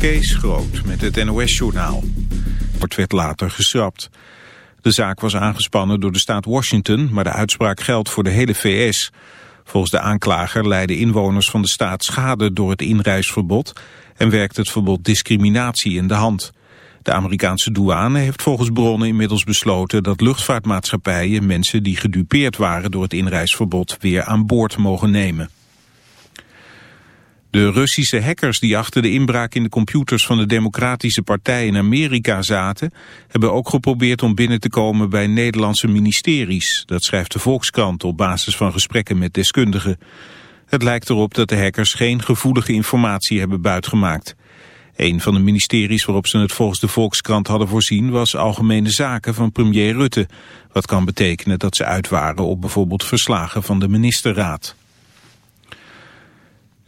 Kees Groot met het NOS-journaal. Het werd later geschrapt. De zaak was aangespannen door de staat Washington, maar de uitspraak geldt voor de hele VS. Volgens de aanklager leiden inwoners van de staat schade door het inreisverbod en werkt het verbod discriminatie in de hand. De Amerikaanse douane heeft volgens bronnen inmiddels besloten dat luchtvaartmaatschappijen mensen die gedupeerd waren door het inreisverbod weer aan boord mogen nemen. De Russische hackers die achter de inbraak in de computers van de Democratische Partij in Amerika zaten, hebben ook geprobeerd om binnen te komen bij Nederlandse ministeries. Dat schrijft de Volkskrant op basis van gesprekken met deskundigen. Het lijkt erop dat de hackers geen gevoelige informatie hebben buitgemaakt. Een van de ministeries waarop ze het volgens de Volkskrant hadden voorzien was Algemene Zaken van premier Rutte. Wat kan betekenen dat ze uit waren op bijvoorbeeld verslagen van de ministerraad.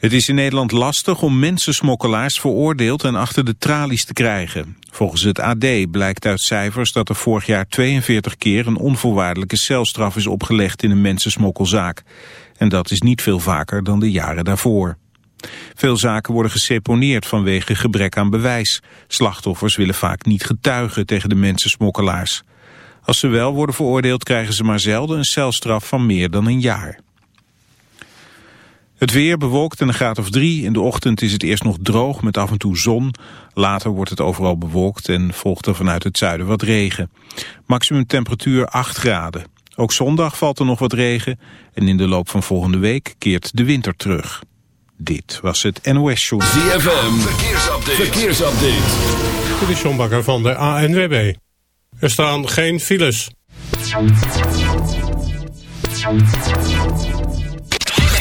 Het is in Nederland lastig om mensensmokkelaars veroordeeld en achter de tralies te krijgen. Volgens het AD blijkt uit cijfers dat er vorig jaar 42 keer een onvoorwaardelijke celstraf is opgelegd in een mensensmokkelzaak. En dat is niet veel vaker dan de jaren daarvoor. Veel zaken worden geseponeerd vanwege gebrek aan bewijs. Slachtoffers willen vaak niet getuigen tegen de mensensmokkelaars. Als ze wel worden veroordeeld krijgen ze maar zelden een celstraf van meer dan een jaar. Het weer bewolkt en een graad of drie. In de ochtend is het eerst nog droog met af en toe zon. Later wordt het overal bewolkt en volgt er vanuit het zuiden wat regen. Maximum temperatuur 8 graden. Ook zondag valt er nog wat regen. En in de loop van volgende week keert de winter terug. Dit was het NOS Show. ZFM, verkeersupdate. verkeersupdate. Dit is John Bakker van de ANWB. Er staan geen files.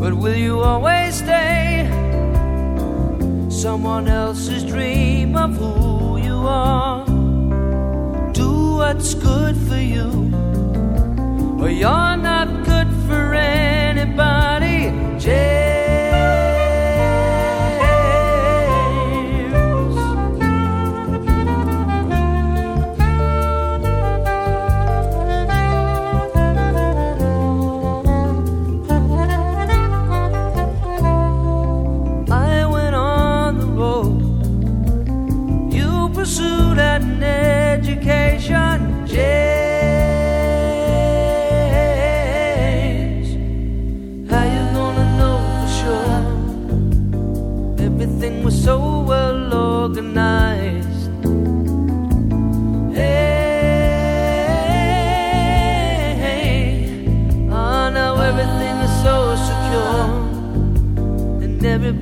But will you always stay? Someone else's dream of who you are do what's good for you, or you're not good for anybody. James.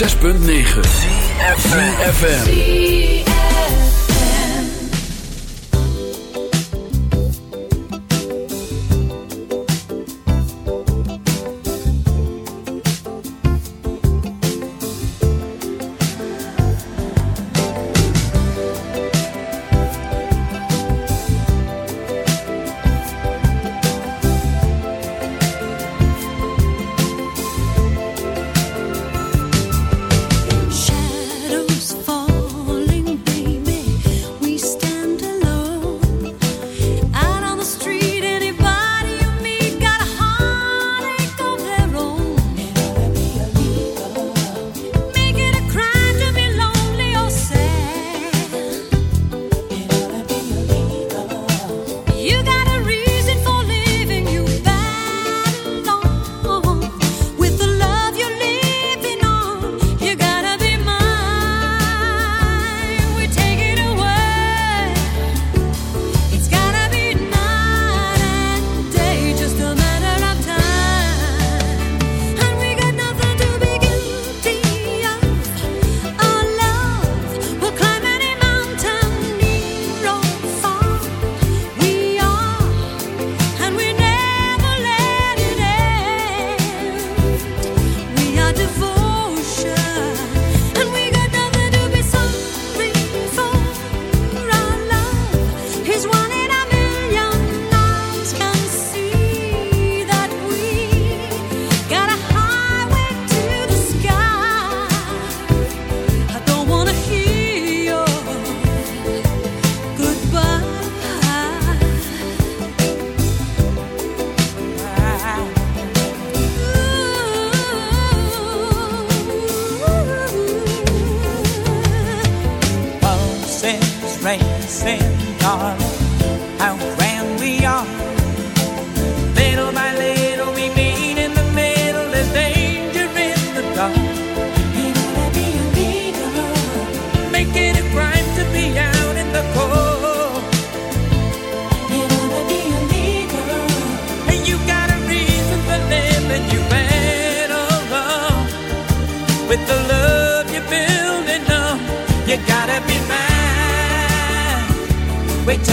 6.9 106.9 FM.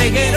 Take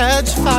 catch.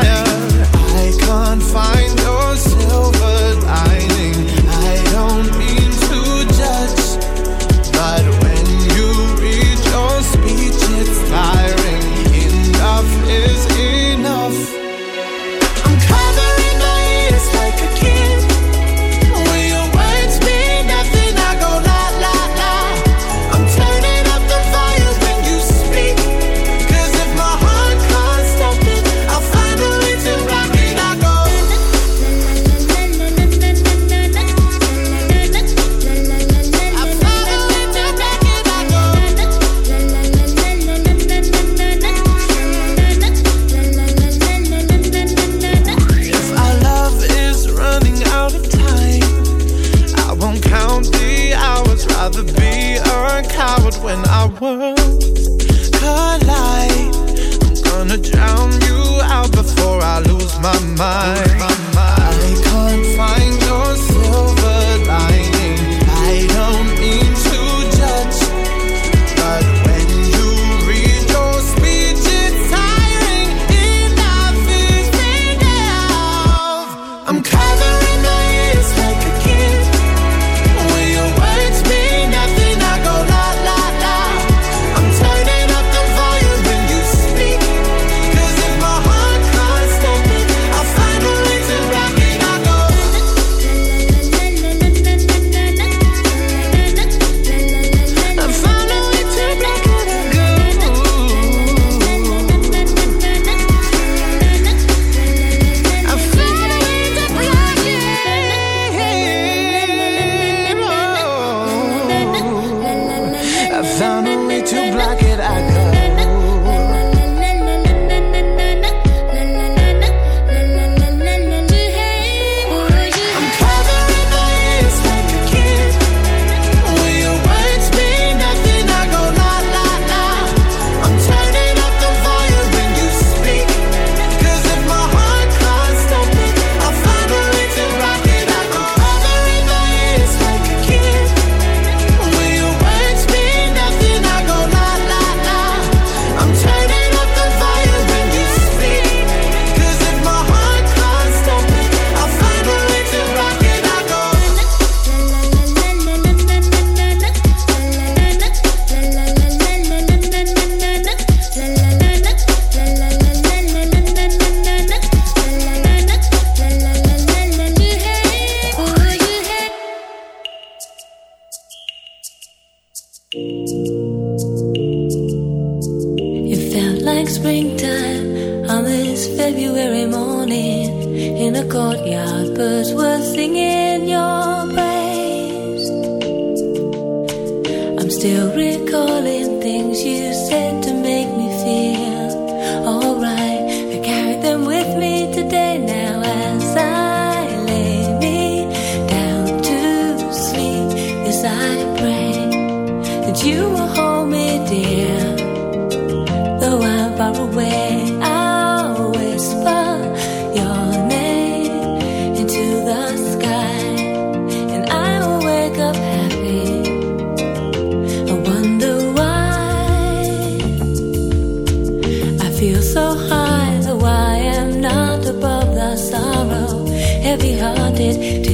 Hearted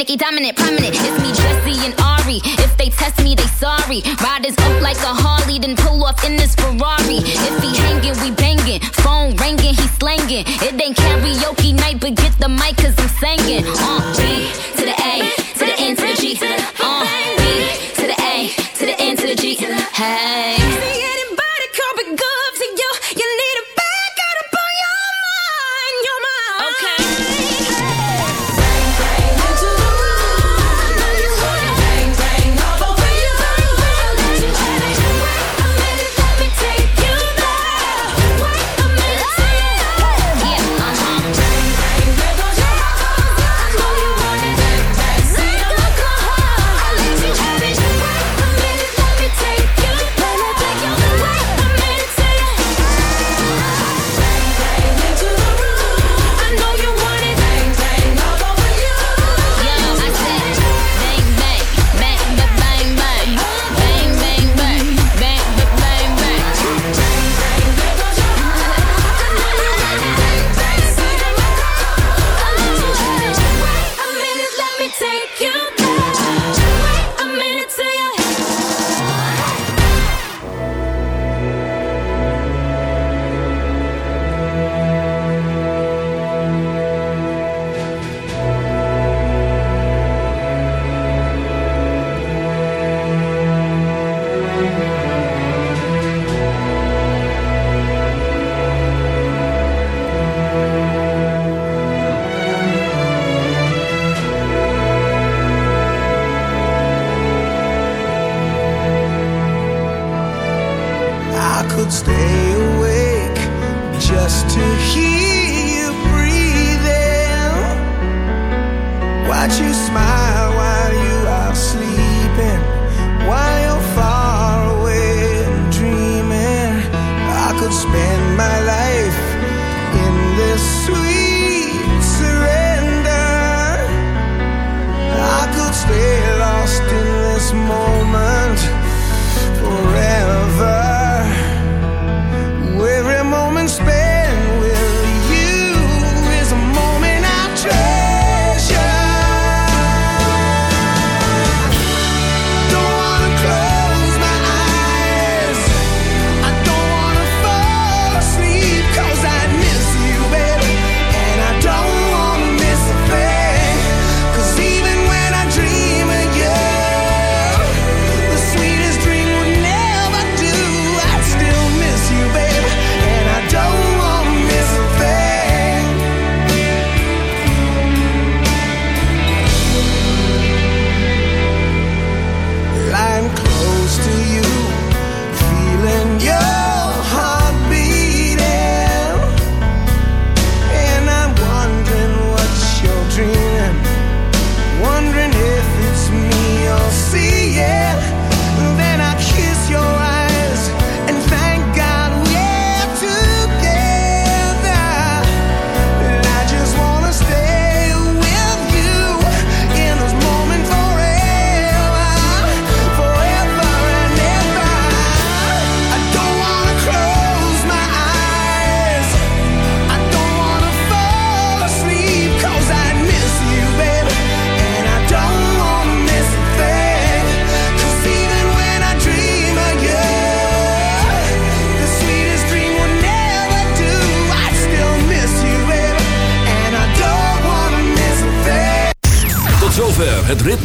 Nicki dominant.